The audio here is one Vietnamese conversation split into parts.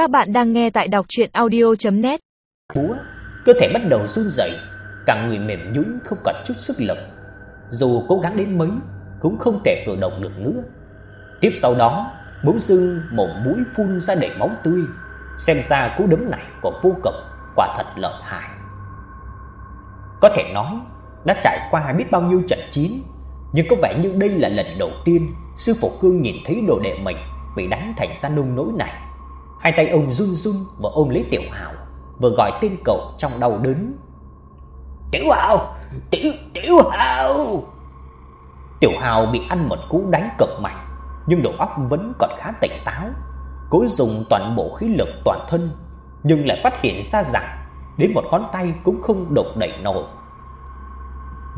Các bạn đang nghe tại đọc chuyện audio.net Búa, cơ thể bắt đầu run rẩy, cả người mềm nhũn không còn chút sức lực. Dù cố gắng đến mấy cũng không thể cử động được nữa. Tiếp sau đó, bỗng dưng một mũi phun ra đầy máu tươi, xem ra cú đấm này của vô cực quả thật lợi hại. Có thể nói đã trải qua biết bao nhiêu trận chiến, nhưng có vẻ như đây là lần đầu tiên sư phụ Cương nhìn thấy đồ đệ mình bị đánh thành ra nông nỗi này. Hai tay ông run run và ôm lấy Tiểu Hào, vừa gọi tên cậu trong đau đớn. "Tiểu Hào, Tiểu Tiểu Hào!" Tiểu Hào bị ăn một cú đánh cực mạnh, nhưng đầu óc vẫn còn khá tỉnh táo. Cố dùng toàn bộ khí lực toàn thân, nhưng lại phát hiện ra rằng đến một ngón tay cũng không động đậy nổi.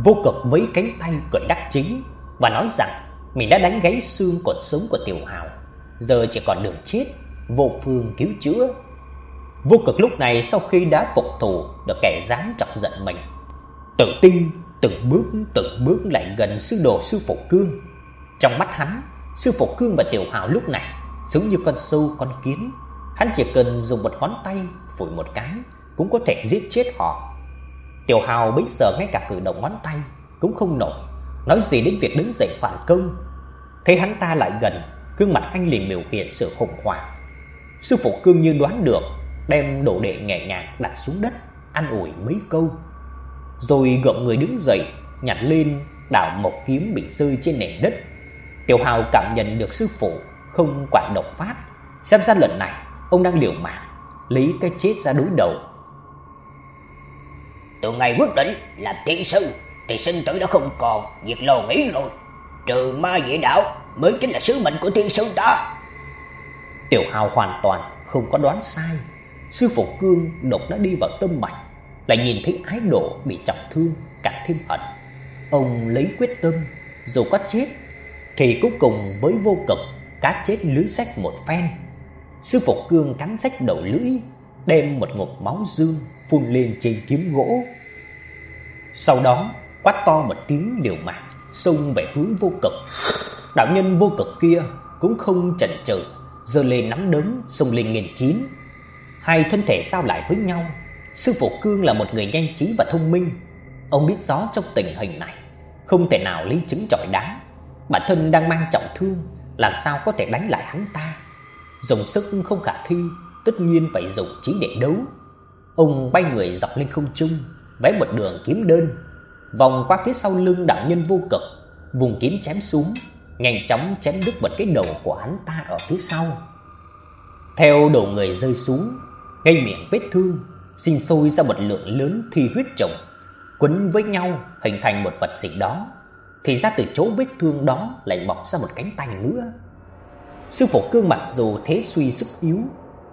Vô cực với cánh tay cười đắc chí và nói rằng mình đã đánh gãy xương cột sống của Tiểu Hào, giờ chỉ còn đường chết, vô phương cứu chữa. Vô cực lúc này sau khi đã phục thù được kẻ dám chọc giận mình, tự tin từng bước từng bước lại gần sư đồ sư phụ Cương. Trong mắt hắn, sư phụ Cương và Tiểu Hào lúc này giống như con sâu con kiến, hắn chỉ cần dùng một ngón tay phủi một cái cũng có thể giết chết họ. Tiểu Hào bây giờ ngay cả cử động ngón tay cũng không nổi, nói gì đến việc đứng dậy phản công. Thấy hắn ta lại gần, gương mặt anh liền biểu hiện sự khủng hoảng. Sư phụ Cương như đoán được, đem đồ đệ nhẹ nhàng đặt xuống đất, an ủi mấy câu. Rồi gượng người đứng dậy, nhặt lên đảo một kiếm bị rơi trên nền đất. Tiểu Hào cảm nhận được sư phụ không quản độc phát, xem ra lần này ông đang liều mạng lấy cái chết ra đối đầu. Từ ngày quyết định làm tiên sư thì sinh tử đã không còn, việc lo nghĩ rồi. Trừ ma dị đạo mới chính là sứ mệnh của tiên sư ta. Tiểu Hào hoàn toàn không có đoán sai. Sư phụ Cương độc đã đi vào tâm mạch, lại nhìn thấy ái độ bị trọng thương, càng thêm hận. Ông lấy quyết tâm, dù có chết thì cũng cùng với vô cực cá chết lưới sách một phen. Sư phụ Cương cắn sách đầu lưỡi, đem một ngụm máu dương phun lên trên kiếm gỗ. Sau đó, quát to một tiếng liều mạng, xông về hướng vô cực. Đạo nhân vô cực kia cũng không chần chừ, giơ lên nắm đấm xông lên nghìn chín. Hai thân thể sao lại với nhau. Sư phụ Cương là một người nhanh trí và thông minh, ông biết rõ trong tình hình này không thể nào lấy trứng chọi đá. Bản thân đang mang trọng thương, làm sao có thể đánh lại hắn ta? Dùng sức không khả thi, tất nhiên phải dùng trí để đấu. Ông bay người dọc lên không trung, vẽ một đường kiếm đơn, vòng qua phía sau lưng đạo nhân vô cực, vùng kiếm chém xuống, nhanh chóng chém đứt bật cái đầu của hắn ta ở phía sau. Theo đầu người rơi xuống, ngay miệng vết thương sinh sôi ra một lượng lớn thi huyết chồng, quấn với nhau hình thành một vật gì đó. Thì ra từ chỗ vết thương đó lại mọc ra một cánh tay nữa. Sư phụ Cương mặc dù thế suy sức yếu,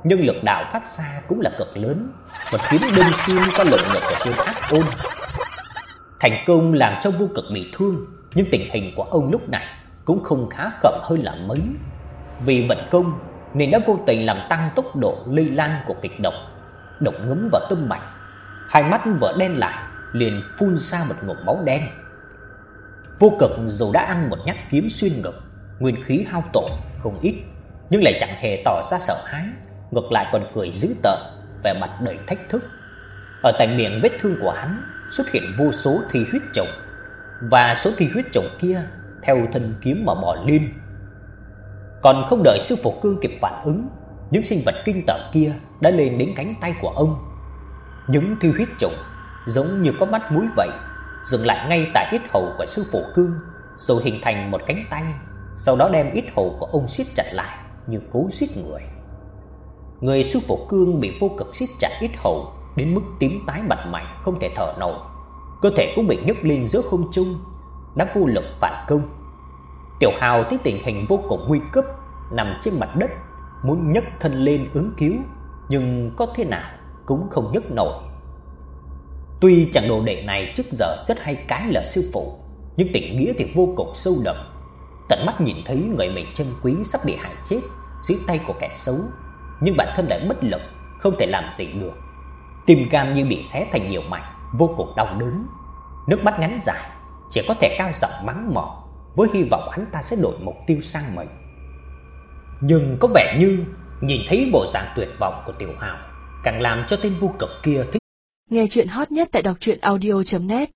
nhưng lực đạo phát ra cũng là cực lớn, một kiếm đâm xuyên qua lồng ngực của Trương Ác Ôn. Thành công làm cho vô cực bị thương, nhưng tình hình của ông lúc này cũng không khá khẩm hơn là mấy. Vì vận công nên đã vô tình làm tăng tốc độ lây lan của kịch độc, độc ngấm vào tâm mạch. Hai mắt vỡ đen lại, liền phun ra một ngụm máu đen. Vô cực dù đã ăn một nhát kiếm xuyên ngực, nguyên khí hao tổn không ít, nhưng lại chẳng hề tỏ ra sợ hãi, ngược lại còn cười dữ tợn, vẻ mặt đầy thách thức. Ở tại miệng vết thương của hắn xuất hiện vô số thi huyết trùng, và số thi huyết trùng kia theo thanh kiếm mà bò lên. Còn không đợi sư phụ cương kịp phản ứng, những sinh vật kinh tởm kia đã lên đến cánh tay của ông. Những thi huyết trùng giống như có mắt mũi vậy, dừng lại ngay tại ít hầu của sư phụ cương, rồi hình thành một cánh tay, sau đó đem ít hầu của ông siết chặt lại như cố siết người. Người sư phụ cương bị vô cực siết chặt ít hầu đến mức tím tái mặt mày không thể thở nổi, cơ thể cũng bị nhấc lên giữa không trung, đã vô lực phản công. Tiểu Hào thấy tình hình vô cùng nguy cấp, nằm trên mặt đất, muốn nhấc thân lên ứng cứu, nhưng có thế nào cũng không nhấc nổi. Tuy chàng đồ đệ này trước giờ rất hay cãi lời sư phụ, nhưng tình nghĩa thì vô cùng sâu đậm. Tận mắt nhìn thấy người mình trân quý sắp bị hại chết dưới tay của kẻ xấu, nhưng bản thân lại bất lực, không thể làm gì được. Tim gan như bị xé thành nhiều mảnh, vô cùng đau đớn. Nước mắt ngắn dài, chỉ có thể cao giọng mắng mỏ với hy vọng hắn ta sẽ đổi mục tiêu sang mình. Nhưng có vẻ như Nhìn thấy bộ dạng tuyệt vọng của Tiểu Hào, càng làm cho tên vô cực kia thích. Nghe chuyện hot nhất tại đọc truyện audio net